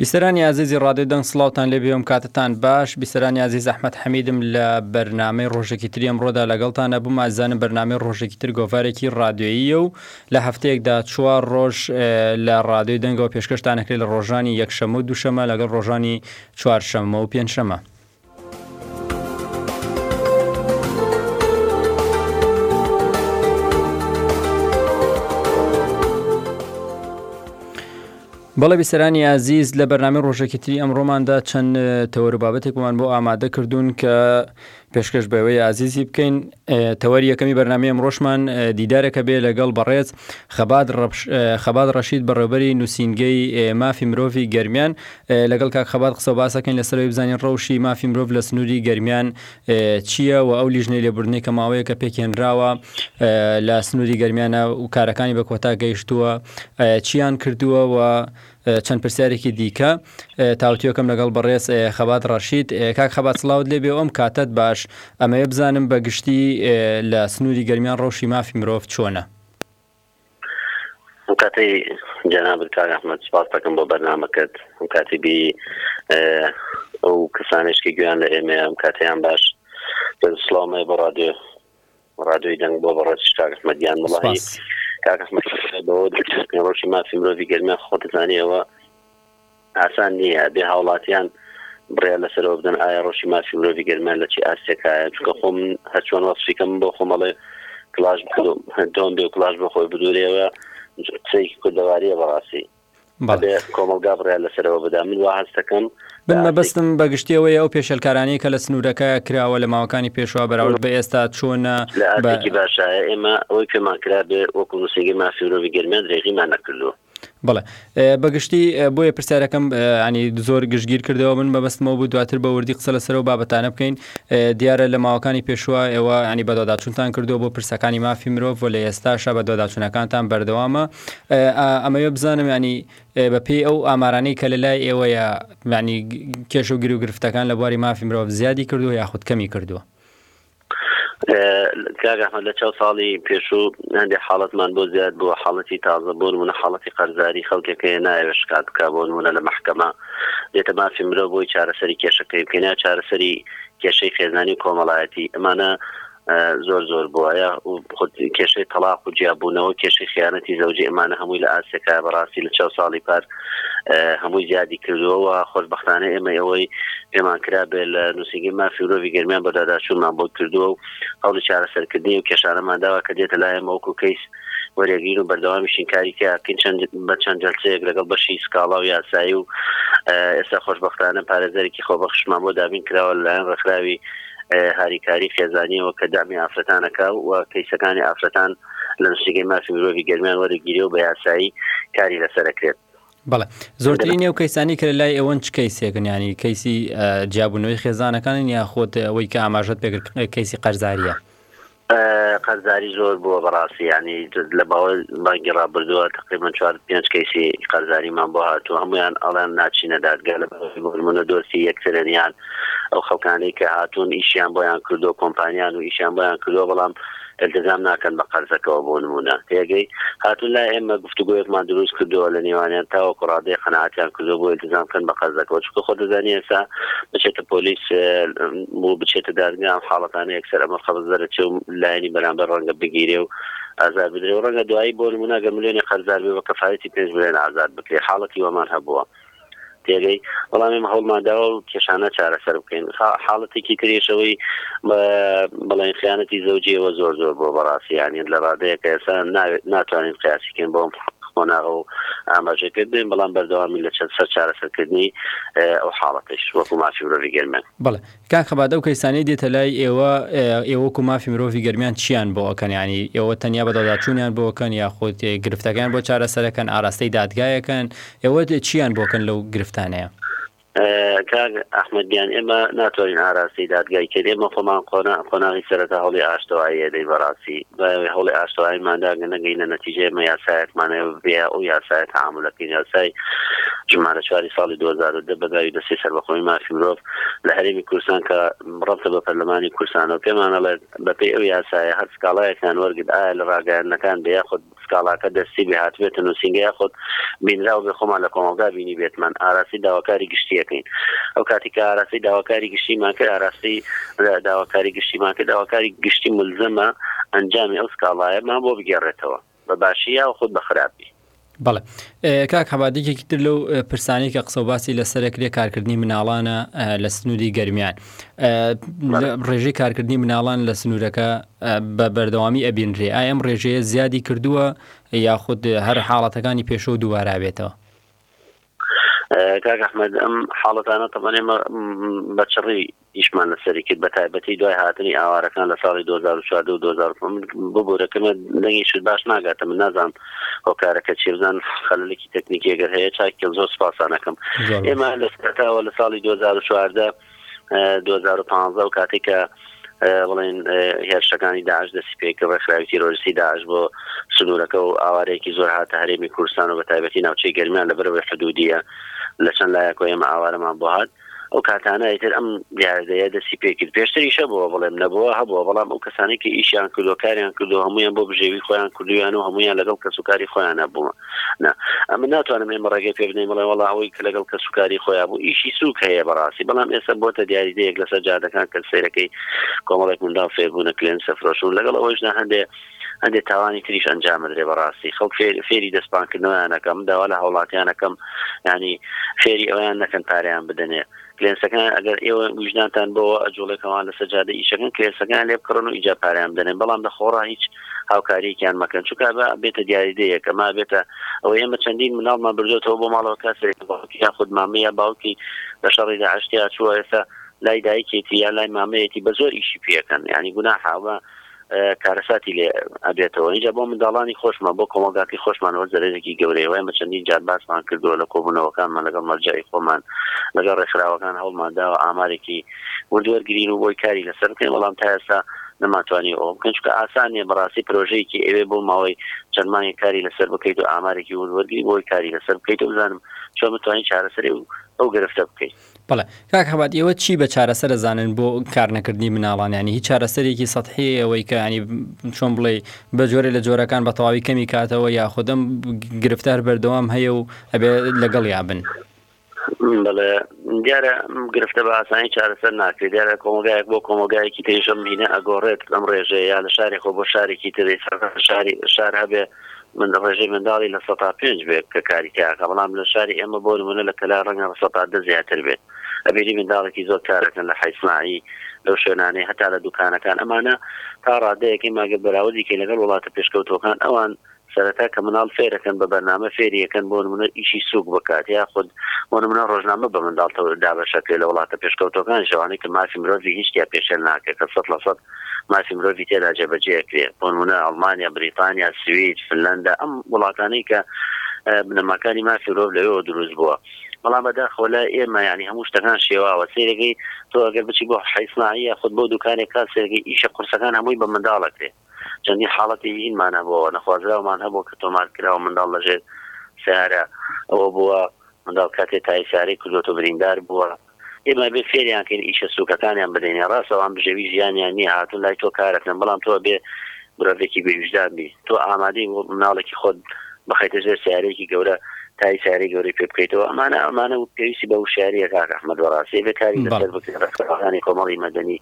بیسەرانی عزیزی ڕادێدەن سلااوان لێ بێم کاتتان باش بیسەرانی عزیز زەحمت حەمیدم لە بەرنمەی ڕۆژێکی تری ئەمڕۆدا لەگەڵتانە بووم ئازانم بەرنمەی ڕۆژێکی تر گۆڤارێکی ڕادیۆییە و لە هەفتەیەکدا چوار ڕۆژ لە ڕادیۆی دەنگەوە پێشکەشتانەکرێت لە ڕۆژانی یەکشەمە و دووشەمە لەگەڵ ڕۆژانی چوارشەممە و پێنجشەمە. بەڵێ بیسەرانی ئازیز لە بەرنامی ڕۆژێکیتری ئەم ڕۆماندا چەند تەوەرو بابەتێکمان بۆ ئامادە کردوون کە پێشکەش بە ئێوەی ئازیزی بکەین. تەوەری یەکەمی بەرنامەی ئەمڕۆشمان دیدارێک هەبێ لەگەڵ بەڕێز خەبات ڕەبش خەبات ڕەشید بەڕێوەبەری نووسینگەی مافی مرۆڤی گەرمیان لەگەڵ کاک خەبات قسە و باس ئەکەین لەسەر ئەوەی بزانین ڕەوشی مافی مرۆڤ لە سنووری گەرمیان چییە و ئەو لیژنەی لێبوردنەی کە ماوەیەکە پێکهێنراوە لە سنووری گەرمیانە و کارەکانی بە کۆتا گەیشتووە چییان کردووە و چەند پرسیارێکی دیکە. تاوتوێکەم لەگەڵ بەڕێز خەبات ڕەشید کاک خەبات سڵاوت لێ بێ ئەم کاتت باش ئەمەیە بزانم بە گشتی لە سنووری گەرمیان ڕەوشی مافی مرۆڤ چۆنە کاتی جەنابت کاک ئەحمد سپاس دەکەم بۆ بەرنمەکەت ئەم کاتی بی ئەو کەسانشکی گویان لە ئێمە ئەم کاتیان باش سلااومە بۆ ڕادێ ڕادیۆی دەنگ بۆ بەڕێز کاک ئەحمەد گیان وڵاهی سپاس. کاک ئەحمەد شکر بەوە دەچێت نێوەڕۆکی مافی مرۆڤی گەرمیان خۆ دەزانێ ئەوە ئاسان نییە بێ هاوڵاتیان بڕیار لەسەرەوە بدەن ئایا ڕۆکی مافی مرۆڤی گەرمیان لە چی ئاستێکایە چونکە خۆم هەرچۆن وەسفیکەم بۆ خۆمەڵێ کلاش بکەم دۆم بێ و کلاش بۆ خۆی بدورێەوە قسەیەکی کوردەوارییە بەڕاستی ئەبێ کۆمەڵگا بڕیار لەسەرەوە بدا. من وا هەست دەکەم. من مەبەستم بە گشتی ئەوەیە ئەو پێشێلکارانەی کە لە سنوورەکە کراوە لە ماوەکانی پێشوە بەراورد بە ئێستا چۆنە؟ لە ئاستێکی باشە. ئێمە ئەوەی پێمان کرابێ وەکوو نووسینگەی مافی مرۆڤی گەرمیان درێغیمان نەکردووە. بەڵێ. بە گشتی بۆیە پرسیارەکەم یانی زۆر گشتگیر کردەوە. من مەبەستم ئەوە بوو دواتر بە وردی قسە لەسەر ئەو بابەتانە بکەین. دیارە لە ماوەکانی پێشوە ئێوە یانی بەدواداچوونتان کردووە بۆ پرسەکانی مافی مرۆڤ و لە ئێستاشا بەدواداچوونەکانتان بەردەوامە. ئەمەوێ بزانم ینی بە پێی ئەو ئامارانەی کە لە لای ئێوەیە ینی کێش و گرروگرفتەکان لە بواری مافی مرۆڤ زیادی کردو یاخود کەمی کردووە کاگەحمە لە چاو ساڵی پێشوو هەندێک حاڵەتمان بۆ زیاد بووە حاڵەتی تازە بۆن منە حاڵەتی قەرزاری خەڵکەکە نایوە شکات بک بۆ منە لە محکەمە دێتە مافی مرۆ بۆی چارەسەری کێشەکەی بکەنا چارەسەری کێشەی خێزانی کۆمەڵایەتی ئەمانە زۆر زۆر بوایە خود کێشەی تەڵاق و جیابوونەوە کێشەی خیانەتی زەوجی ئەمانە هەمووی لە ئاسێکا بەڕاستی لە چاو ساڵی پار هەمووی زیادی کردووەوە خۆشببختانە ئێمە ئەوەی پێمان کرا بێ لە نووسنگی مافی مرۆڤی گەرمیان بەداداچوونمان بۆ کردووە و هەوڵی چارەسەرکردنی و کێشارەمانداوا کە دێتە لایەن ئەوکو کەیس وەرێگرین و بەردەوامیشین کاری تیاکەین چەند بە چەند جەلسەیەک لەگەڵ بەشی سکاڵا و یاسایی و ئێستا خۆشببختانە پارێزەرێکی خۆبەخشمان بۆ دابین کراوە لەلایەن ڕێکخراوی هاریکاری خێزانیەوە کە دامی ئافرەتانەکە و کەیسەکانی ئافرەتان لە نووسگەی مافی مرۆڤی گەرمیان وەرەگیری و بە یاسایی کاری لەسەرەکرێت بڵێ زۆرترین نێو کەیسانی کە لای ئەوەن چ کەیسێکن ینی کەیسی جیابوونەوەی خێزانەکانن یاخۆت ئەوەی کە ئاماژت پێکرد کەیسی قەرزاریە قەرزاری زۆر بووە بەڕاستی یانی لە باوە مانگی ڕابردووە تقریبا چوار پێنج کەیسی قەرزاریمان بۆ هاتوو هەمویان ئەڵێن ناچینە دادگا لە بۆرمونە دۆستی یەکترەنیان ئەو خەڵکانەی کە هاتوون ئیشیان بۆیان کردو کۆمپانیان و ئیشیان بۆیان کردووە بەڵام التزام ناکەن بە قەرزەکەەوە بۆ نمونە تێگەی هاتوون لا ئێمە گفتوگۆیەکمان دروست کردووە لە نێوانیان تاوەکو ڕادەیەک قەناعەتیان کردووە بۆ ئیلتزام کردن بە قەرزەکەوە چونکە خۆت دەزانی ئێستا بچێتە پۆلیس و بچێتە دادگا ئەم حاڵەتانە یەکسەر ئەمە قەرز دەرەچێ و لایەنی بەرامبەر ڕەنگە بگیرێ و ئازاد بدرێ و ڕەنگە دوایی بۆ نموونە گەر ملێۆنێک قەرزار بێ بە کەفالەتی پێنج ملێۆن ئازاد بکرێ حاڵەتی وامان هەبووە. پێگەی بەڵام ئێمە هەوڵمان داوە و کێشانە چارەسەر بکەین حاڵەتێکی تریش ئەوەی بەڵێن خیانەتی زەوجیەوە زۆر زۆر بۆ بەڕاستی یانیان لە ڕادەیە کە ئێستا ناتوانین قیاسیکەین بۆم قۆناغە و ئاماژەکردن بەڵام بەردەوامی لە چەند سەر چارەسەرکردنی ئەو حاڵەتش وەکو مافی مرۆڤی گەرمێن بڵێ کاک خەبات ئەو کەیسانەی دێتە لای ئێوە ئێوە وەکو مافی مرۆڤی گەرمیان چیان بۆ ئەکەن یانی ئێوە تەنیا بەداداچونیان بۆ ئەکەن یاخود گرفتەکەیان بۆ چارەسەر ئەکەن ئاراستەی دادگای ئەکەن ئێوە چیان بۆ ئەکەن لەو گرفتانەیە؟ کاک ئەحمەد گیان ئێمە ناتوانین ئاراستەی دادگای کەین ئێمە خۆمان قۆناغی سەرەتا هەوڵی ئاشتەواییە دەین بەڕاستی بە هەوڵی ئاشتەواییماندا گەر نەگەینە نەتیجەیەک مە یاسایەکمان هەیە بە پێیا ئەو یاسایە تەعامولە بکەین، یاسای ژمارە چواری ساڵی دوو هەزار و دە بە باوی دەستەی سەربەخۆیی مافی مرۆڤ لە هەرێمی کوردستان کە ڕەبتە بە پەرلەمانی کوردستانەوە پێمان ئەڵێت بە پێی ئەو یاسایە هەر سکاڵایەکیان وەرگرت ئایا لە ڕاگەیاندنەکان بێ یاخود سکاڵاکە دەستی بێ هاتبێتە نووسینگە یاخود بینراو بێ خۆمان لە کۆمەڵگا بینیبێتمان ئاراستەی داواکاری گشتییەکەین ئەو کاتێک کە ئاراستەی داواکاری گشتیمان کرد ئاراستەی داواکاری گشتیمان کرد داواکاری گشتی ملزەمە ئەنجامی ئەو سکاڵایەمان بۆ بگێڕێتەوە بە باشی یا خود بە خراپی بەڵێ کاک حەبادێکێکی تر لەو پرسانی کە قسە باسی لەسەرێک لێ کارکردنی مناڵانە لە سنووری گەرمیان ڕێژەی کارکردنی مناڵان لە سنوورەکە بە بەردەوامی ئەبینرێ ئای ئەم ڕێژەیە زیادی کردووە یاخود هەر حاڵەتەکانی پێشەوە دووبارابێتەوە کاکەحمد ئەم حاڵەتانە تەبانێ بە چڕی ئیشمان لەسەری کرد بە تایبەتی دوای هاتنی ئاوارەکان لە ساڵی 2014 2005 ببوورەکەمە دەنگی شت باش ناگاتە من نازانم هۆکارەکە چێزان خەلکی تەکنیکیەگەر هەیە چاکە زۆر سپاسانەکەم ئێمە لە سەرتاوە لە ساڵی 2014 2015 و کاتێک کە بڵێن هێرشەکانی داعش دەستی پێک ڕێکخراوی تیرۆریستی داعش بۆ سنوورەکە و ئاوارەیەکی زۆر هاتە هەرێمی کوردستان و بە تایبەتی ناوچەی گەرمیان لە بەرەوەی حدودیە لە چەند لایەک و ئێمە ئاوارەمان بۆ هاات ئەو کاتانە ئیتر ئەم دیاردەیە دەستی پێکرد پێشتریشە بۆ بڵێم نەبووە هەبووە بەڵام ئەو کەسانی کە ئیشیان کردو کاریان کردو هەمویان بۆ بژێوی خۆیان کردویان و هەمویان لەگەڵ کەسوکاری خۆیان هەبووە نا ئەمە ناتوانم ئێمە ڕێگەی پێ بدەین بڵێ وڵا ئەوەی کە لەگەڵ کەس وکاری خۆیان بوو ئیشی سوک هەیە بەڕاستی بەڵام ئێستا بۆتە دیاریدەیەک لەسەر جادەکان کە سیرەکەی کۆمەڵێک منداڵ فێربوونە کلێن سەفرۆشون لەگەڵ ئەوەشدا هەندێ هەندێ تاوانی تریش ئەنجامدرێ بەڕاستی خەڵک فێری دەستپانکردنەوەیانەکەم داوا لە هاوڵاتیانەکەم ینی فێری ئەویان نەکەن پاریان بدەنێ کلێنسەکان ئەگەر ئێوە ویژدانتان بەوە ئەجوڵێ کەوان لەسەر جادە ئیشەکەن کلێنسەکان لێ بکڕن و ئیجا پارەیان بدەنێن بەڵام لە خۆڕا هیچ هاوکاریەکیان مەکەن چونکە بە بێتە دیاریدەیەک ئەما بێتە ئەوە ئێمە چەندین مناڵمان بردوێتەوە بۆ ماڵەوە کاسێک باوکی یا خود مامە یا باوکی لە شەڕی داعشتی هاتووە ئێستا لای دایکێتی یا لای مامەیەتی بە زۆر ئیشی پێەکەن ینی گوناحاوە کارەساتی لێ ئەبێتەوە ئینجا بۆ منداڵانی خۆشمان بۆ کۆمەڵگاکەی خۆشمان وە زەرێکی گەورەیە وای مە چەندین جار باسمان کردووە لە کۆبوونەوەکانمان لەگەڵ مەرجەعی خۆمان لەگەڵ ڕێکخراوەکان هەوڵمان داوە ئامارێکی وردوەرگرین و بۆی کاری لەسەر بکەین بەڵام تا ئێستا نەماتوانی ئەو بکەن چکە ئاسانیە بەڕاستی پرۆژەیەکی ئەوێ بۆ ماوەی چەند مانگی کاری لەسەر بکەیت و ئامارێکی وردوەرگری بۆی کاری لەسەر بکەیت و بزانم چۆن بتوانین چارەسەری و ئەو گرفتە بکەیت بەڵێ کاک حەمەد ئێوە چی بە چارەسەر دەزانن بۆ کار نەکردنی مناڵان یانی هیچ چارەسەرێکی سەدحەیە ئەوەی کە ینی چۆن بڵێ بە جۆرە لە جۆرەکان بە تەواوی کەمی کاتەوە یاخودەم گرفتار بەردەوام هەیە و ئەبێ لەگەڵ یابن بڵێ دیارە گرفتە بە ئاسانی چارەسەر ناکرێت دیارە کۆمەگایەک بۆ کۆمەگایەکی تریشم هینە ئەگۆڕێت ئەم ڕێژەیە یا لە شاری خۆ بۆ شارێکی تری شاری شار هەبێ من ڕێژەی منداڵی لە سەتا پێنج بێت کە کاری تیا ئەکا بەڵام لە شاری ئێمە بۆ نمونە لە کەلار ڕەنگە لە سەتا دە زیاتر بێت ئەبینی منداڵێکی زۆر کار ئەکەن لە حەی سناعی لەو شوێنانەی هەتا لە دوکانەکان ئەمانە تا ڕادەیەک ئێمە ئەگەر بەراوردی کەین لەگەڵ وڵاتە پێشکەوتووەکان ئەوان سەرەتا کە منداڵ فێر ئەکەن بە بەرنامە فێری ئەکەن بۆ نمونە ئیشی سووک بکات یاخود بۆ نمونە ڕۆژنامە بە منداڵ دابەش ئەکرێ لە وڵاتە پێشکەوتووەکانیش ئەوانەی کە مافی مرۆڤی هیچ تیا پێشێل ناکرێ کە سەد لە سەد مافی مرۆڤی تێدا جێبەجێ ئەکرێ بۆنمونە ئەڵمانیا بریتانیا سوید فنلەندا ئەم وڵاتانەی کە بنەماکانی مافی مرۆڤ لەوێوە دروست بووە بەڵام بەداخەوە لای ئێمە یعنی هەموو شتەکان شێواوە سەیرەکەی تۆ ئەگەر بچی بۆ حیسناعیە خود بۆ دوکانێک کار سەیرەکەی ئیشە قورسەکان هەمووی بە منداڵ ئەکرێ چەندین حاڵەتی هینمان هەبووەوە نەخوازراومان هەبوو کە تۆمار کراوە منداڵ لەژێر سارە ئەوە بووە منداڵ کاتێ تای سارەی کردوەوە بریندار بووە ئێمە ئەبێ فێریان کەین ئیشە سوکەکانیان بدەینێ ڕاستە ئەوان بژێوی ژیانیان نیە هاتون لای تۆ کارەکەن بەڵام تۆ ئەبێ مرۆڤێکی بێ ویژدان بی تۆ ئامادەی بۆ مناڵێکی خۆت بخەیتە ژێر سیارەیەکی گەورە تا هی سیارەی گەورەی پێ بکەیتەوە ئەمانە ئەمانە و پێویستی بە وشیاریە کاک ئەحمەد بەڕاستی ئەبێ کاری لەسەر بەڵێ بکرێ ڕێکخراوەکانی کۆمەڵی مەدەنی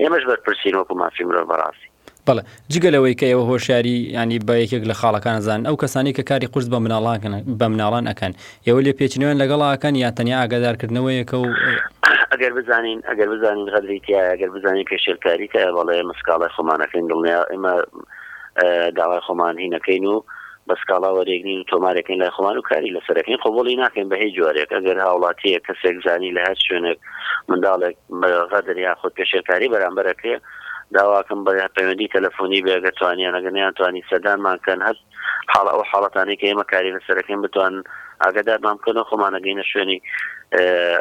ئێمەش بەرپرسین وەکو مافی مرۆڤ بەڕاستی بەڵێ جگە لەوەی کە ئێوە هۆشیاری ینی بە یەکێک لە خاڵەکان زان ئەو کەسانی کە کاری قرس بە مناڵانکەن بە مناڵان ئەەکەن ئێوە لێ پێچنەوەن لەگەڵاکەن یا تەنیا ئاگادارکردنەوەیەکە و ئەگەر بزانین ئەگەر بزانین غەدری تیا ئەگەر بزانین پێشێلکاری تە بەڵێ مسکاڵای خۆمانەکەین دڵنیا ئمە داوای خۆمان هینەکەین و بە سکاڵا وەرێک نین و تۆمارێک کەین لای خۆمان و کاری لەسەر ئەکەین قبوڵی ناکەین بە هیچ جۆرێک ئەگەر هاوڵاتیەک کەسێک زانی لە هەر شوێنێک منداڵێک بە غەدر یاخود پێشێلکاری بەرامبەر ئەکرێ داواکەم بە پەیوەندی تەلەفۆنی بێ ئەگەر توانیان ئەگەر نەیانتوانی سەردانمان کەن هەر حاڵە ئەو حاڵەتانەی کە ئێمە کاری لەسەر ئەکەین بتوان ئاگادارمان بکەنەوە خۆمان ئەگەینە شوێنی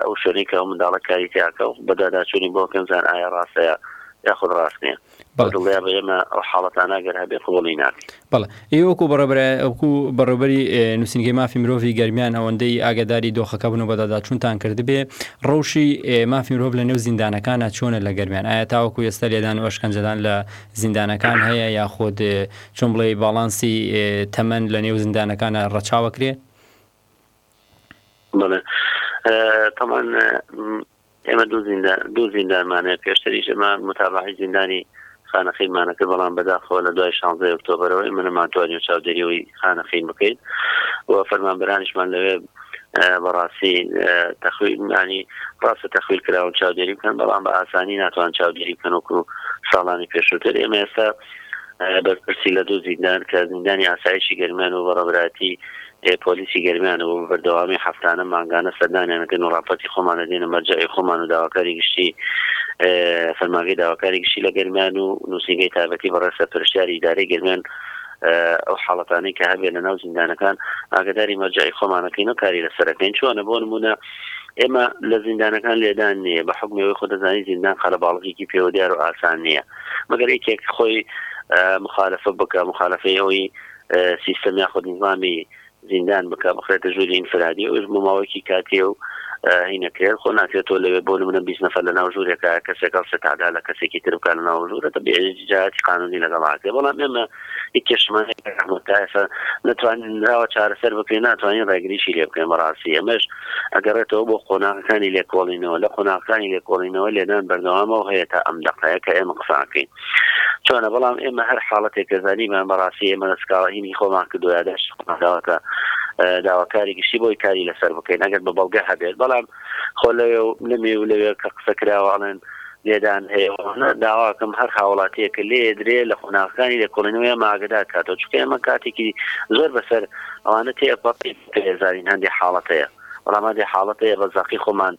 ئەو شوێنەی کە ئەو منداڵە کاری تیاکە و بەدواداچوونی بۆ بکەن بزان ئایا ڕاستەیە یاخود ڕاست نییە بەڵێ. دڵنیابە ئێمە ئەو حاڵەتانە گەر هەبێ قبوڵی ناکەین. بەڵێ. ئێوە وەکو بەڕێبەرە وەکو بەڕێوبەری نوسینگەی مافی مرۆڤی گەرمیان ئەوەندەی ئاگاداری دۆخەکە بن و بەداداچونتان کردبێ ڕەوشی مافی مرۆڤ لە نێو زیندانەکانا چۆنە لە گەرمیان؟ ئایا تاوەکو ئێستا لێدان و ئەشکەنجەدان لە زیندانەکان هەیە یاخود چۆن بڵێی باڵانسی تەمەن لە نێو زیندانەکانا ڕەچاوەکرێ؟ بەڵێ. تەمان ئێمە دوو زیندان دوو زیندانمان هەیە، پێشتریش ئێمە موتابەعەی زیندانی خانەقینمانە کرد، بەڵام بەداخەوە لە دوای شانزەی ئۆکتۆبەرەوە ئێمە نەمانتوانی چاودێری ئەوی خانەقین بکەین و فەرمانبەرانیشمان لەوێ بە ڕاستی تەخویلمانی ڕاستە تەخویل کراون چاودێری بکەن، بەڵام بە ئاسانی ناتوان چاودێری بکەن وەکو ساڵانی پێشووتر ئێمە ئێستا بەرپرسی لە دوو زیندان کە زیندانی ئاسایشی گەرمیان و بەڕێوەبەرایەتی پۆلیسی گەرمیان و بە بەردەوامی هەفتانە مانگانە سەردانیان دەکەین و ڕاپەرتی خۆمان دەدەینە مەرجەعی خۆمان و داواکاری گشتی فەرمانگەی داواکاری گشتی لە گەرمیان و نووسینگەی تابەتی بەڕێز سەرپەرشتیاری ئیدارەی گەرمیان ئەو حاڵەتانەی کە هەبێ لە ناو زیندانەکان ئاگداری مەرجەعی خۆمانەکەین و کاری لەسەرەکەین چۆنە بۆ نمونە ئێمە لە زیندانەکان لێدان نییە بە حکمەوەی خۆ دەزانی زیندان قەلە باڵغێکی پێوە دیار و ئاسان نییە مەگەر یەکێک خۆی مخالفە بکە مخالفەی ئەوی سیستەم یاخود نظامی زیندان بکە بخرێتە ژووری ئینفرادی ئەوش بۆ ماوەیەکی کاتیە و هینەکرێت خۆ ناکرێتەوە لەوێ بۆ منە بیست نەفر لە ناو ژوورێکە کەسێکەڵ سەتادا لە کەسێکی ترکە لە ناو ژوورە بێجاتی قانونی لەگەڵاکە بەڵام ئێمە کێشمانە ئێسا نتوانراوە چارەسەر بکەین ناتوانین ڕێگریشی لێ بکەین بەڕاستی ئەمەش ئەگەڕێتەوە بۆ قۆناغەکانی لێکۆڵینەوە لە قۆناغەکانی لێکۆڵینەوە لێدان بەردەوامەوە هەیە تا ئەم دقەیە کە ئێمە قساکەین چۆنە بەڵام ئێمە هەر حاڵەتێک کە زانیمان بەڕاستی ئێمە دەستکاڵهینی خۆمان کردو یاداشت خۆمانداوەکە داواکاری گشتی بۆی کاری لەسەر بکەین ئەگەر بە بەڵگە هەبێت بەڵام خۆ لەوێ و لەمێ و لەوێ کە قسە کراوەڵێن لێدان هەیە داواکەم هەر هاوڵاتەیە کە لێ درێ لە قۆناغەکانی لێکۆڵینەوەی ماگەدا کاتەوە چکە ئێمە کاتێکی زۆر بەسەر ئەوانە تێپەڕی پێزانین هەندێک حاڵەتەیە ڕامادی حاڵەتەیە بە زەقی خۆمان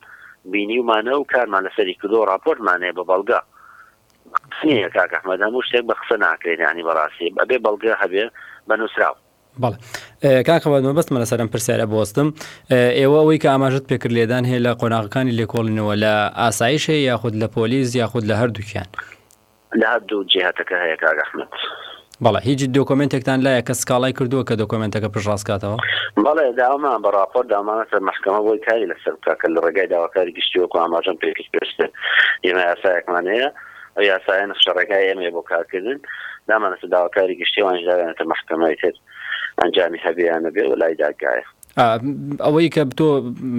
بینیومانە و کارمان لەسەری کردو ڕاپۆرتمانەیە بە بەڵگە قسە نیە کاک احمد هەموو شتێک بە قسە ناکرێت یانی بەڕاستی ئەبێ بەڵگە هەبێ بە نوسراو. بەڵێ کاک احمد مەبەستمە لەسەر ئەم پرسیارە بوەستم ئێوە ئەوەی کە ئاماژەت پێ کرد لێدان هەیە لە قۆناغەکانی لێکۆڵینەوە لە ئاسایش هەیە یاخود لە پۆلیس یاخود لە هەردووکیان. لە هەردوو جیهەتەکە هەیە کاک احمد. بەڵێ هیچ دۆکۆمێنتێکتان لایە کە سکاڵای کردووە کە دۆکۆمێنتەکە پشتڕاست کاتەوە؟ بەڵێ داوامان بە ڕاپۆرت دامانەتە مەحکەمە بۆی کاری لەسەر بکات کە لە ڕێگای داواکاری گشتی وەکو ئاماژەم پێکرد پێشتر ئێمە یاسایەکمان هەیە ئەو یاسایە نەخشە ڕێگای ئێمەیە بۆ کارکردن دامانەتە داواکاری گشتی ئەوانیش داویانەتە مەحکەمە ئیتر ئەنجامی هەبێ یان نەبێ لای دادگایە. ئا ئەوەی کە بتۆ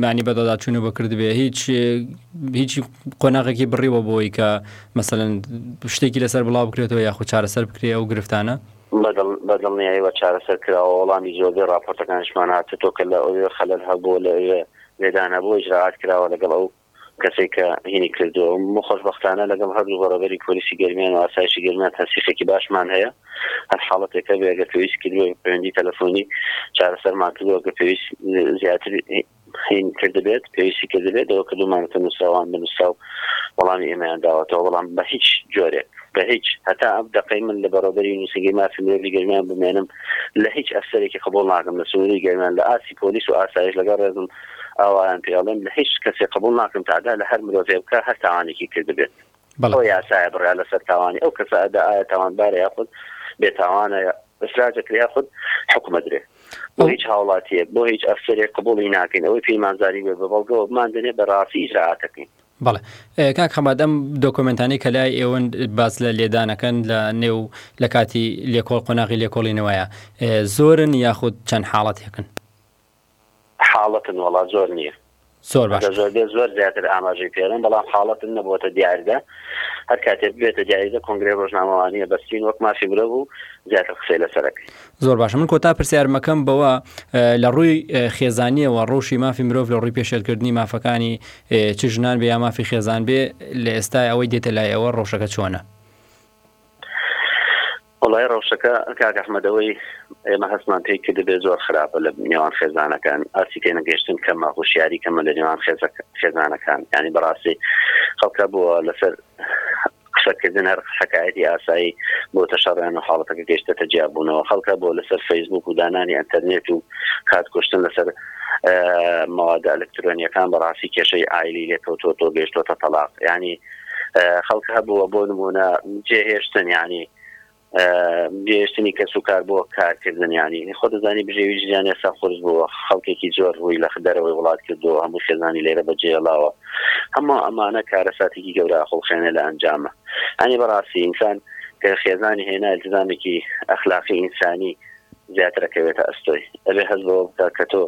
معنی بەدەداچوونە بە کردبێ هیچ هیچی قۆناغێکی بڕیوە بۆی کە مەسەن شتێکی لەسەر بڵاو بکرێتەوە یاخود چارەسەر بکرێ ئەو گرفتانە بەدڵنیایەوە چارەسەر کراوە وەڵامی زۆربەی راپۆرتەکانشمان هاتێتەوە کە لە ئەوێ خەلەل هەبووە لە ئەوێ لێدانە بۆ ئجرراعات کراوە لەگەڵ ئەو کەسێک کە هینی کردووە و خۆشبەختانە لەگەڵ هەردوو بەڕێوبەری پۆلیسی گەرمیان و ئاسایشی گەرمیان تەنسیقێکی باشمان هەیە هەر حاڵەتێک هەبێ ئەگەر پێویست کردووە پەیوەندی تەلەفۆنی چارەسەرمان کردووە کە پێویست زیاتر هین کردبێت پێویستی کردبێت ئەوە کردومانەتە نووسراوان بە نووسراو وەڵامی ئێمەیان داوەتەوە بەڵام بە هیچ جۆرێک بە هیچ هەتا ئەم دقەی من لە بەڕێوبەری نووسینگەی مافی مرۆڤی گەرمیان بمێنم لە هیچ ئەفسەرێکی قبول ناکەم لە سنووری گەرمیان لە ئاستی پۆلیس و ئاسایش لەگەڵ ڕێزم ئاوایان پێ ئەڵێم لە هیچ کەسێ قبوڵ ناکەم تەعدا لە هەر مرۆڤێ بکا هەر تاوانێکی کردبێت ئەوە یاسایە بڕیار لەسەر تاوانی ئەو کەسە ئەدا ئایا تاوانبارە یاخود بێتاوانە ئەفراجەکرێ یاخود حکومەدرێ بۆ هیچ هاوڵاتیەک بۆ هیچ ئەفسەرێک قبوڵی ناکەین ئەوەی پەیمانزاری بێ بە بەڵگەوە بماندنێ بە ڕاستی ئیجرراعاتەکەین بەڵێ کاک خەمادەم دۆکۆمنتانی کە لای ئێوەن باز لە لێدانەکەن لە نێو لە کاتی لێکۆڵ قۆناغی لێکۆڵینەوەیە زۆرن یاخود چەند حاڵەتێکن حاڵەتن وەڵا زۆر نیە. زۆر باش. ئەگەر زۆربێت زۆر زیاتر ئاماژەی پێدەم بەڵام حاڵەتن نەبووەتە دیاردە هەر کاتێ ببێتە دیاریدە کۆنگرەی ڕۆژنامەوانیە بەستین وەک مافی مرۆڤ و زیاتر قسەی لەسەر ئەکەین. زۆر باشە من کۆتا پرسیارمەکەم بەوە لە ڕووی خێزانیەوە ڕەوشی مافی مرۆڤ لە ڕووی پێشێلکردنی مافەکانی چ ژنان بێ یا مافی خێزان بێ لە ئێستای ئەوەی دێتە لای ئەوە ڕەوشەکە چۆنە؟ وەڵای ڕەوشەکە کاک ئەحمەد ئەوەی ئێمە هەستمان پێی کردبێ زۆر خراپە لە نێوان خێزانەکان ئاستی تێنەگەشتن کەمە هوشیاری کەمە لە نێوان خێزانەکان ینی بەڕاستی خەڵکە بووە لەسەر قسەکردن هەر حکایەتی ئاسایی بۆ تەشارڕیان و حاڵەتەکە گەشتەتە جیابوونەوە خەڵکە بۆ لەسەر فەیسبوک و دانانی ئەتەرنێت و کات کوشتن لەسەر مەوادە ئەلکترۆنیەکان بەڕاستی کێشەی ئایلی لێکەوتۆ تۆ گەشتۆتە تەلاق ینی خەڵک هەبووە بۆ نمونە جێهێشتن ینی جێشتنی کەس و کار بۆ کارکردن ینی خۆ دەزانی بژێوی ژیان ئێستا خورز بووە خەڵکێکی زۆر ڕووی لە خدەرەوەی وڵات کردو هەموو خێزانی لێرە بەجێڵاوە هەموو ئەمانە کارەساتێکی گەورە خڵخێنە لە ئەنجامە ئەنی بەڕاستی ئینسان کە خێزانی هێنا التزامێکی ئەخلاقی ئینسانی زیاتر ئەکەوێتە ئەستۆی ئەبێ هەست بەوە بکا کە تۆ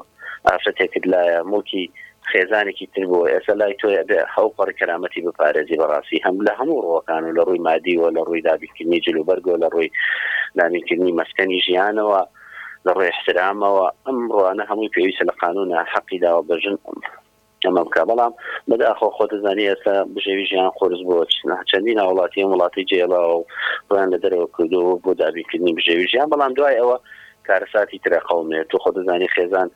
ئافرەتێکت لایە موڵکی خێزانێکی تر بووە ئێستا لای تۆیە ئەبێ ئەوپەڕی کەرامەتی بپارێزی بەڕاستی هەم لە هەموو ڕووەکان و لە ڕووی مادی و لە ڕووی دابینکردنی جل و بەرگ و لە ڕووی دابینکردنی مەسکەنی ژیانەوە لە ڕووی ئیحترامەوە ئەم ڕووانە هەمووی پێویستە لە قانوونا حەقی داوە بە ژن ئەمە بکە بەڵام بەداخۆ خۆ دەزانی ئێستا بژێوی ژیان قۆرس بۆ چەندین هاوڵاتی ئەم وڵاتی جێڵاوە و ڕیان لە دەرەوە کردەوە بۆ دابینکردنی بژێوی ژیان بەڵام دوای ئەوە کارەساتی ترە قەومێت تو خۆ دەزانی خێزان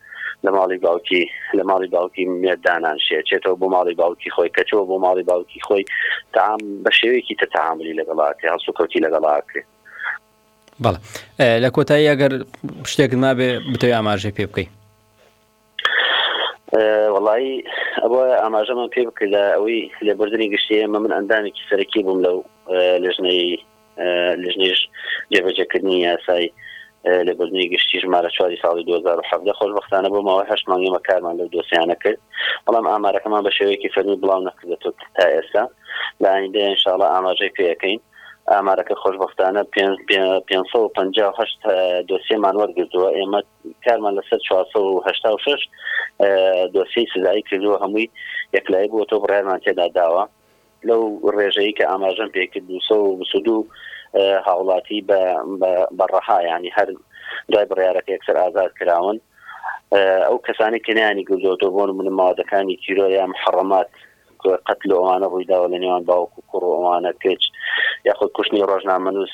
لە ماڵی باوکی لە ماڵی باوکی مێردانان شێ چێتەوە بۆ ماڵی باوکی خۆی کەچەوە بۆ ماڵی باوکی خۆی تام بە شێوەیەکی تە تەعاملی لەگەڵاتی هەڵسوکەوتی لەگەڵاتی بەڵ لە کۆتایی ئەگەر شتێکت ما بێ بتەوێ ئاماژەی پێ بکەیت وڵی ئەوە ئاماژەمان پێ بکە لە ئەوەی لێبوردنی گشتی ئێمە من ئەندامێکی سەرەکی بووم لەو لژنەی لژنیش جێبەجەکردنی یاسای لێبوردنی گشتی ژمارە چواری ساڵی 2017 خۆشببختانە بۆ ماوەی هەشت مانگێمە کارمان لەو دۆسیانە کرد بەڵام ئامارەکەمان بە شێوەیەکی فەرمی بڵاو نەکردێتەوە تا ئێستا لە ئایندە انشاءڵە ئاماژەی پێەکەین ئامارەکە خۆشببختانە 550 دۆسیەمان وەرگتووە ئێمە کارمان لەسەر چوار سەد و هەشتا و شەش دۆسیەی سزایی کردووە، هەمووی یەکلایی بووەتەوە، بڕیارمان تێدا داوە. لەو ڕێژەیەی کە ئاماژەم پێ کرد دوو سەد و بیست و دوو هاوڵاتی بە ڕەها یانی هەر دوای بڕیارەکە یەکسەر ئازاد کراون. ئەو کەسانەی کە نەیانی گردووەتەوە بۆ نموونە مەوادەکانی تیرۆر یا محەڕەمات قەتل و ئەوانە ڕووی داوە لەنێوان باوک و کوڕ و ئەوانە پێچ یاخود کوشتنی ڕۆژنامەنووس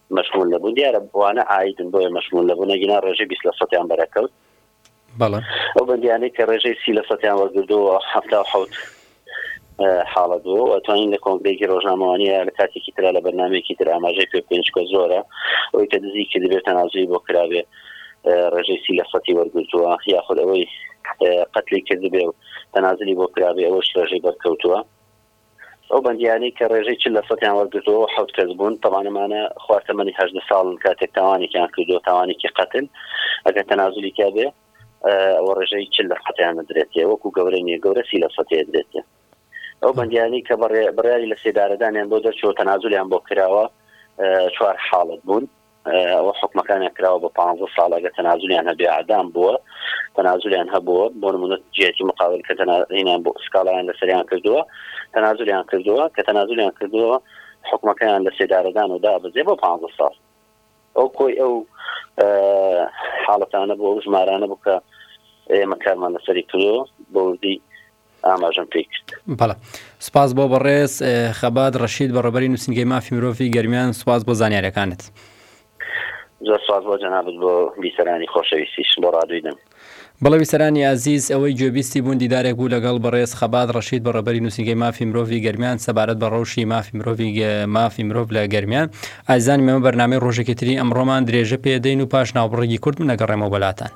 مەشمول نەبوون دیارە بوانە ئایدن بۆیە مەشمول نەبوون ئەگینا ڕێژەی بیست لە سەدیان بەرەکەوت بەڵێ ئەو بەندیانەی کە ڕێژەی سی لە سەدیان وەرگردووە هەفتا و حەوت حاڵەت بوو ئەتوانین لە کۆنگرێکی ڕۆژنامەوانیە لە کاتێکی تررا لە بەرنمەیەکی تر ئاماژەی پێ بکەین چکە زۆرە ئەوی کە دزی کە دەبێت تەنازوی بۆ کرابێ ڕێژەی سی لە سەتی وەرگرتووە یاخود ئەوەی قەتلی کردبێ و تەنازلی بۆ کرابێ ئەوە شرەژەی بەرکەوتووە ئەو بەندیانەی کە ڕێژەی چل لە سەتیان وەرگرتووەوە حەوت کەس بوون، تەبان ئەمانە خوار تەمەنی هەژدە ساڵن کاتێک تاوانێکیان کردووە، تاوانێکی قەتل ئەگەر تەنازولی تیا بێ ئەوە ڕێژەی چل لە سەتیان ئەدرێت تێ وەکو گەورە نییە گەورە سی لە سەتی ئەدرێت تێ. ئەو بەندیانەی کە بڕیاری لە سێدارەدانیان بۆ دەرچووە تەنازولیان بۆ کراوە چوار حاڵەت بوون، ئەوە حکومەکانیان کراوە بە پانزە ساڵ ئەگە تەنازولیان هەبێ ئادام بووە تەنازولیان هەبووە بۆ منە جێتی مقاول کە تەنازینیان بۆ سکاڵیان لەسەریان کردووە تەنازولیان کردووە کە تەنازولیان کردووە حکومەکەیان لە سێدارەدان و دابزێ بۆ پ ساڵ ئەو کۆی ئەو حاڵەتانە بۆ ئەو ژمارانە بکە ئێمە کارمان لەسەری کردو بەوردی ئاماژەم پێی کرد. بەڵێ سپاس بۆ بەڕێز خەبات ڕەشید بەڕێبەری نووسینگەی مافی مرۆڤی گەرمیان سپاس بۆ زانیارەکانت. زۆر سپاس بۆ جەنابت بۆ بیسەرانی خۆشەویستیش بۆ ڕادوی دەم. بەڵێ ویسەرانی ئازیز ئەوەی گوێبیستی بوون دیدارێک بوو لەگەڵ بەڕێز خەبات ڕەشید بەڕێبەری نووسینگەی مافی مرۆڤی گەرمیان سەبارەت بە ڕەوشی مافی مرۆڤی مافی مرۆڤ لە گەرمیان ئازانی مەمە بەرنامەی ڕۆژێکی تری ئەمڕۆمان درێژە پێدەین و پاش ناوبڕێکی کورد من نەگەڕێمەوە بەلاتان.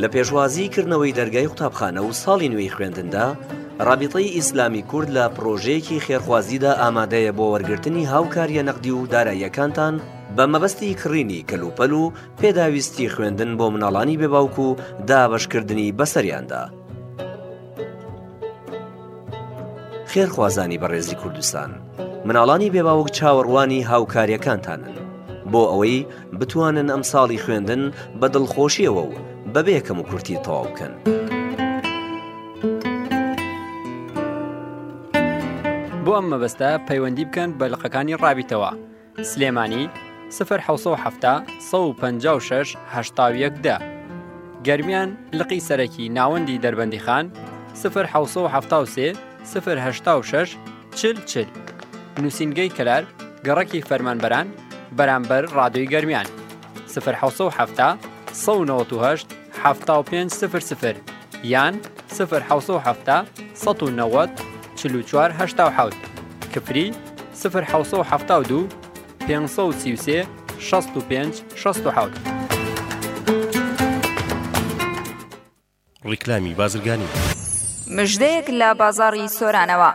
لە پێشوازیی کردنەوەی دەرگای قوتابخانە و ساڵی نوێی خوێندندا، ڕابیتەی ئیسلامی کورد لە پڕۆژەیەکی خێرخوازیدا ئامادەیە بۆ وەرگرتنی هاوکارییە نەقدی و داراییەکانتان بە مەبەستی کڕینی کەلوپەل و پێداویستی خوێندن بۆ مناڵانی بێباوک و دابەشکردنی بەسەریاندا. خێرخوازانی بەڕێزی کوردستان مناڵانی بێباوک چاوەڕوانی هاوکاریەکانتانن بۆ ئەوەی بتوانن ئەم ساڵی خوێندن بە دڵخۆشیەوە و بەبێ کەم و کورتی تەواو بکەن. بۆ ئەم مەبەستە پەیوەندی بکەن بە لقەکانی ڕابیتەوە. سلێمانی، سفر حەوت سەد و حەفتا سەد و پەنجا و شەش هەشتا و یەک دە گەرمیان، لقی سەرەکی ناوەندی دەربەندیخان، سفر حەوت سەد و حەفتا و سێ سفر هەشتا و شەش چل چل نووسینگەی کەلار، گەڕەکی فەرمانبەران، بەرامبەر ڕادیۆی گەرمیان. سفر حەوت سەد و حەفتا سەد و نەوەت و هەشت حەفتا و پێنج سفر سفر یان سفر حەوت سەد و حەفتا سەد و نەوەت چل و چوار هەشتا و حەوت کپری سفر حەوت سەد و حەفتا و دوو پێنج سەد و سی و سێ شەست و پێنج شەست و حەوت ڕیکلامی بازرگانی. مژدەیەک لە بازاڕی سۆرانەوە.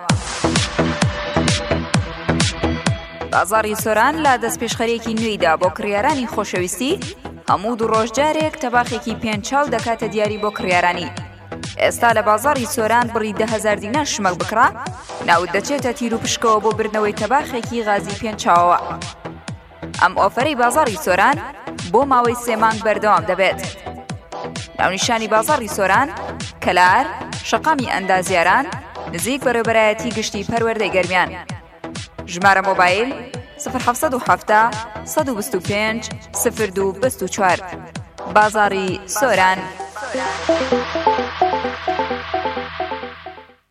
بازاڕی سۆران لە دەستپێشخەرێکی نوێیدا بۆ کڕیارانی خۆشەویستی هەموو دوو ڕۆژ جارێک تەباخێکی پێنج چاو دەکاتە دیاری بۆ کڕیارانی ئێستا لە بازاڕی سۆران بڕی دههزار دینار شمەک بکڕا ناوت دەچێتە تیر و پشکەوە بۆ بردنەوەی تەباخێکی غازی پێنج چاوەوە. ئەم ئۆفەرەی بازاری سۆران بۆ ماوەی سێ مانگ بەردەوام دەبێت. ناونیشانی بازاری سۆران، کەلار، شەقامی ئەندازیاران، نزیک بەرەبەرایەتی گشتی پەروەردەی گەرمیان. ژمارە مۆبایل 1970 125 02 24 بازاری سۆران.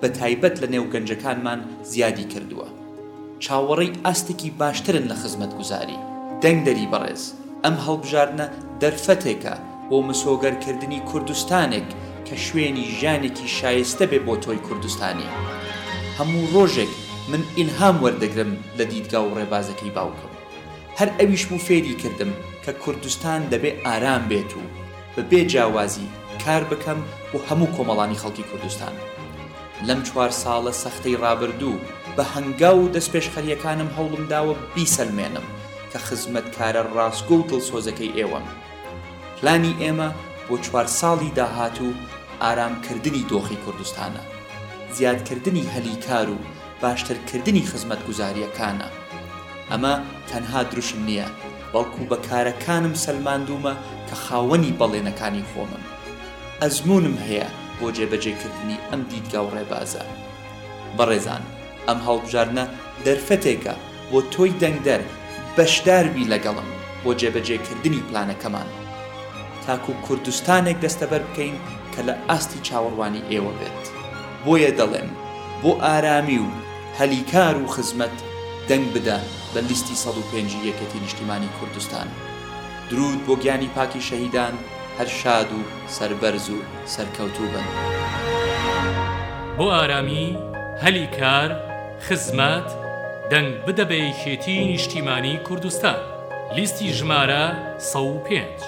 بە تایبەت لە نێو گەنجەکانمان زیادی کردووە چاوەڕێی ئاستێکی باشترن لە خزمەتگوزاری. دەنگدەری بەڕێز، ئەم هەڵبژاردنە دەرفەتێکە بۆ مسۆگەرکردنی کوردستانێک کە شوێنی ژیانێکی شایستە بێ بۆ تۆی کوردستانی. هەموو ڕۆژێک من ئیلهام وەردەگرم لە دیدگا و ڕێبازەکەی باوکم. هەر ئەویش بوو فێری کردم کە کوردستان دەبێ ئارام بێت و، بە بێ جیاوازی کار بکەم بۆ هەموو کۆمەڵانی خەڵکی کوردستان. لەم چوار ساڵە سەختەی ڕابردوو بە هەنگاو و دەستپێشخەرییەکانم هەوڵم داوە بیسەلمێنم کە خزمەتکارە ڕاستگۆ و دڵسۆزەکەی ئێوەم. پلانی ئێمە بۆ چوار ساڵی داهاتوو ئارامکردنی دۆخی کوردستانە، زیادکردنی هەلی کار و باشترکردنی خزمەتگوزارییەکانە. ئەمە تەنها دروشم نییە، بەڵکو بە کارەکانم سەلماندوومە کە خاوەنی بەڵێنەکانی خۆمم. ئەزموونم هەیە بۆ جێبەجێکردنی ئەم دیدگا و ڕێبازە. بەڕێزان، ئەم هەڵبژاردنە دەرفەتێکە بۆ تۆی دەنگدەر بەشدار بی لەگەڵم بۆ جێبەجێکردنی پلانەکەمان. تاکو کوردستانێک دەستەبەر بکەین کە لە ئاستی چاوەڕوانی ئێوە بێت. بۆیە دەڵێم بۆ ئارامی و هەلی کار و خزمەت دەنگ بدە بە لیستی سەد و پێنج ی یەکێتی نیشتیمانی کوردستان. دروود بۆ گیانی پاکی شەهیدان هەر شاد و سەربەرز و سەرکەوتوو بن. بۆ ئارامی، هەلی کار، خزمەت، دەنگ بدە بە یەکێتی نیشتیمانی کوردستان، لیستی ژمارە سەد و پێنج.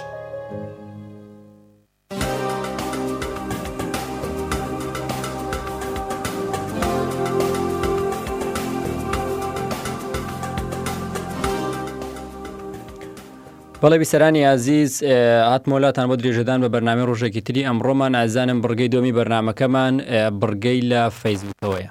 بەڵێ بیسەرانی ئازیز هاتمۆلاتان بۆ درێژەدان بە بەرنامی ڕۆژێکی تری ئەمڕۆمان ئازانم بڕگەی دۆمی بەرنمەکەمان بڕگەی لە فەیسبوکەوەیە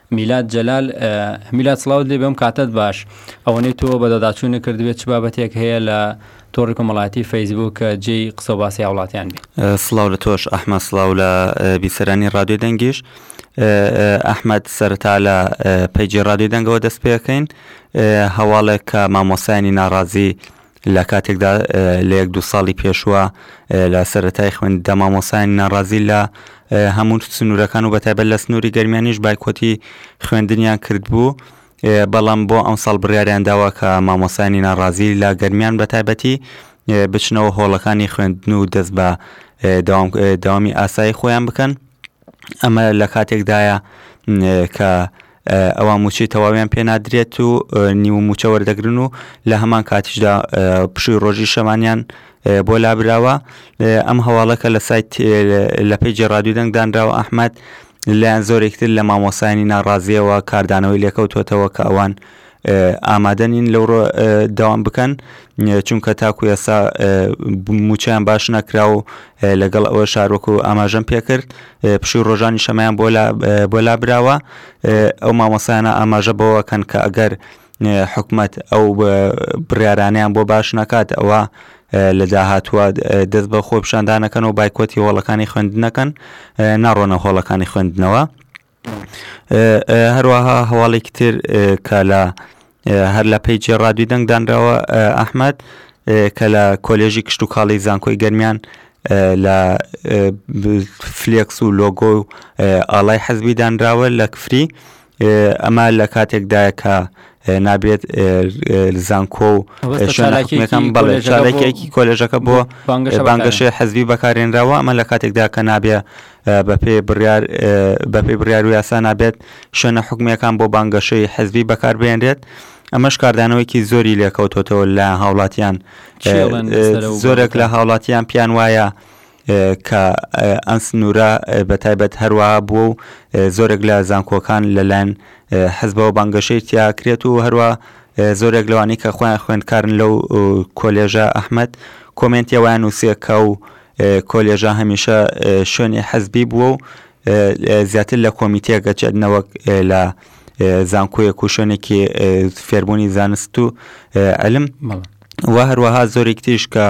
میلاد جەلال، میلاد سڵاوت لێبێ بەم کاتەت باش، ئەوەنەی تۆ بەدواداچوونت کردبێت چ بابەتێک هەیە لە تۆڕی کۆمەڵایەتی فەیسبووک کە جێی قسە و باسی هاوڵاتیان بێ؟ سڵاو لە تۆش ئەحمەد، سڵاو لە بیسەرانی ڕادیۆی دەنگیش. ئەحمەد سەرەتا لە پەیجی ڕادیۆی دەنگەوە دەست پێ ئەکەین، هەواڵێک کە مامۆستایانی ناڕازی لە کاتێکدا لە یەک دوو ساڵی پێشووە لە سەرەتای خوێنددا مامۆسایان ناڕازی لە هەموو سنوورەکان و بەتایبەت لە سنووری گەرمیانیش بایکۆتی خوێندنیان کرد بوو بەڵام بۆ ئەم ساڵ بڕیاریان داوە کە مامۆسانی ناڕازی لە گەرمیان بە تایبەتی بچنەوە هۆڵەکانی خوێندن و دەست بە داوامی ئاسایی خۆیان بکەن ئەمە لە کاتێکدایە کە ئەوە موچەی تەواویان پێ نادرێت و نیو موچە وەردەگرن و لە هەمان کاتیشدا پشووی ڕۆژی شەمانیان بۆ لابراوە ئەم هەواڵەکە لە سایت لە پێیجی ڕادوی دەنگ دانراوە ئەحمد لایەن زۆرێکتر لە مامۆسایانی ناڕازیەوە کاردانەوەی لێکەوتوتەوە کە ئەوان ئامادە نین لەو ڕۆ داوام بکەن چونکە تاکو ئێسا موچیان باش نەکرا و لەگەڵ ئەوە شارۆک و ئاماژەم پێکرد پشوی ڕۆژانی شەمەیان بۆ بۆ لابراوە ئەو مامۆسایانە ئاماژە بەوەکەن کە ئەگەر حکومت ئەو بڕارانیان بۆ باش نەکات ئەوە لە داهاتوە دەست بە خۆپشاندانەکەن و بایکۆتی هۆڵەکانی خوێندنەکەن ناڕۆنە هۆڵەکانی خوێندنەوە هەروەها هەواڵێکی تر کە لە هەر لە پەیجێ ڕادوی دەنگدانراوە ئەحمد کە لە کۆلێژی کشت و کاڵی زانکۆی گەرمیان لە فلێکس و لۆگۆ و ئاڵای حەزبی دانراوە لە کفری ئەمە لە کاتێکدایە کە نابێت زانکۆ و شوێنەکان بەڵێ چاالێکی کۆلێژەکە بۆ بانگەشەی حەزبی بەکارێنراوە ئەمە لە کاتێکدا کە نابێ بەپێی بڕیار بەپێی بڕیار و یاسا نابێت شوێنە حکومیەکان بۆ بانگەشەی حزبی بەکاربێنرێت ئەمەش کاردانەوەیکی زۆری لێکەوتۆتەوە لە هاوڵاتیان زۆرێک لە هاوڵاتیان پیان وایە کە ئەم سنوورە بە تایبەت هەروە بووە و زۆرێک لە زانکۆکان لەلایەن حزبەوە بانگەشەی تیاکرێت و هەروە زۆرێک لەوانی کە خۆیان خوێندکارن لەو کۆلێژە ئەحمد کۆمنتیەوەیان نووسەکە و کۆلێژە هەمیشە شوێنی حەزبی بووە و زیاتر لە کۆمیتەیەکە چێت نەوەک لە زانکۆیەک و شوێنێکی فێربوونی زانست و علم و هەروەها زۆرێک تریش کە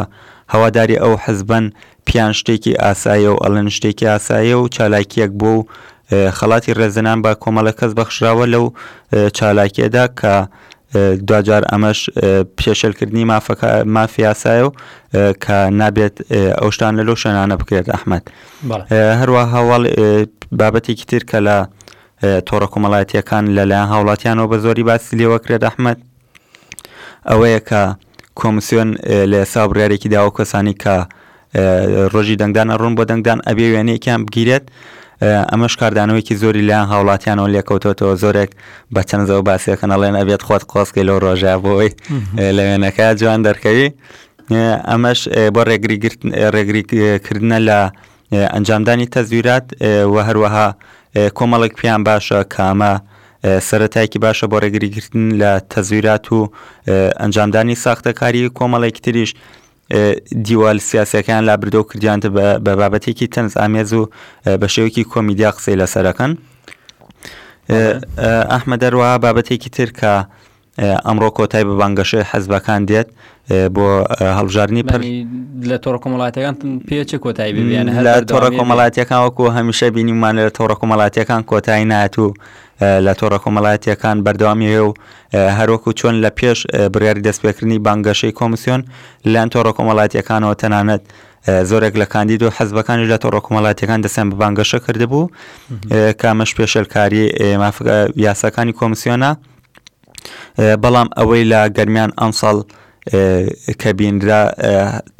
هەواداری ئەو حەزبەن پیان شتێکی ئاسایە و ئەڵەن شتێکی ئاسایە و چالاکیەک بۆ و خەڵاتی ڕێزدەنان بە کۆمەڵە کەس بەخشراوە لەو چالاکیەدا کە دواجار ئەمەش پێشێلکردنی مافەکە مافی یاسایە و کە نابێت ئەو شتان لە لۆ شوێنانە بکرێت ئەحمد هەروە هەواڵ بابەتێکی تر کە لە تۆڕە کۆمەڵایەتیەکان لەلایەن هاوڵاتیانەوە بە زۆری باسی لێوەکرێت ئەحمد ئەوەیە کە کۆمسیۆن لە ئێستا بڕارێکی داوە کەسانی کە ڕۆژی دەنگدانە ڕوون بۆ دەنگدان ئەبێ وێنەیەکیان بگیرێت ئەمەش کاردانەوەیکی زۆری لایەن هاوڵاتیانەوە لێکەوتەوە زۆرێک بە چەندەوە باسیەکەن ئەڵێن ئەبێت خۆت قۆسکی لەو ڕۆژە بۆی لە وێنەکە جوان دەرکەوی ئەمەش بۆ ڕێگری ڕێگری کردنە لە ئەنجامدانی تەزویرات و هەروەها کۆمەڵێک پێیان باشە کامە سەرەتایەکی باشە بۆ ڕێگریگرتن لە تەزویرات و ئەنجامدانی ساختەکاری کۆمەڵێکی تریش دیوال سیاسەکان لا بردەو کردیانتە بە بابەتێکی تەنز ئامێز و بە شێوکی کۆمیدیا قسەی لەسەرەکەن ئەحمە دەروە بابەتێکی ترکە ئەمڕۆ کۆتای بە بانگەشەی حەزبەکان دێت بۆ هەڵبژاردننی پر لە تۆڕ کۆمەڵاتەکان پێچ کۆتایی ببیان لە تۆڕە کۆمەڵاتیەکان وەکو هەمیشە بینیمان لە تۆڕە کۆمەڵاتیەکان کۆتایی نات و لە تۆڕە کۆمەڵاتیەکان بەردەوامی هەیە و هەروەکو چۆن لە پێش بڕیاری دەستپێکردنی بانگەشەی کۆمسیۆن لەن تۆڕە کۆمەڵاتیەکانەوە تەنانەت زۆرێک لە کاندید و حەزبەکانی لە تۆڕە کۆمەڵاتیەکان دەستیان بە بانگەشە کردبوو کامەش پێشلکاری مافگە یاساکانی کۆمسیۆنە بەڵام ئەوەی لە گەرمیان ئەمساڵ کە بینرا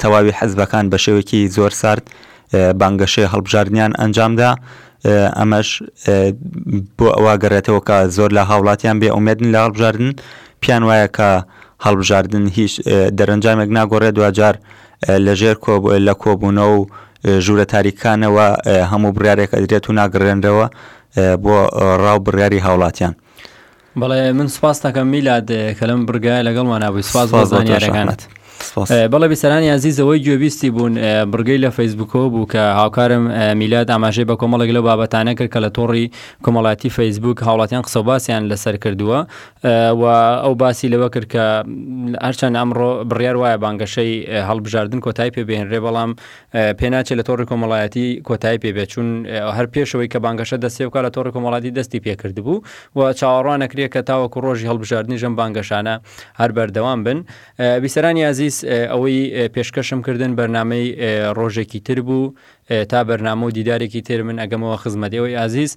تەواوی حەزبەکان بە شێوەیەکی زۆر سارد بانگەشەی هەڵبژاردنیان ئەنجامدا ئەمەش بۆ ئەوە گەڕێتەوە کە زۆر لە هاوڵاتیان بێ ئومێدن لە هەڵبژاردن پیان وایە کە هەڵبژاردن هیچ دەرەنجامێک ناگۆڕێ دوجار لەژێر لە کۆبوونەوە و ژوورە تاریکانەوە هەموو بڕارێک ئەدرێت و ناگەڕێنرەوە بۆ ڕاو بڕاری هاوڵاتیان. بەڵێ من سپاس تاکەم میلاد کە لەم بڕگایە لەگەڵمان نبووی سپاس بۆ زانیارەکانت بەڵێ بیسەرانی عزیزەوەی گوێبیستی بوون بڕگەی لە فەیسبوکەوە بوو کە هاوکارم میلاد ئاماژەی بە کۆمەڵێک لە بابەتانە کرد کە لە تۆڕی کۆمەڵاتی فەیسبوک هاوڵاتیان قسە باسییان لەسەر کردووە و ئەو باسی لەوە کرد کە هەرچەند ئەمڕۆ بڕیار وایە بانگەشەی هەڵبژاردن کۆتای پێبێنرێ بەڵام پێناچێت لە تۆڕی کۆمەڵایەتی کۆتایی پێبێت چون هەر پێشەوەی کە بانگەشە دەستێ بکە لە تۆڕی کۆمەڵاتی دەستی پێکردبوو و چاوەڕوانەکرێت کە تاوەکو ڕۆژی هەڵبژاردننی ژەم بانگەشانە هەر بەردەوام بن بیسەرانی یازیز ئەوەی پێشکەشم کردن بەرنمەی ڕۆژێکی تر بوو تا بەرنامە و دیدارێکی تر من ئەگەمەوە خزمەتەوەی ئازیز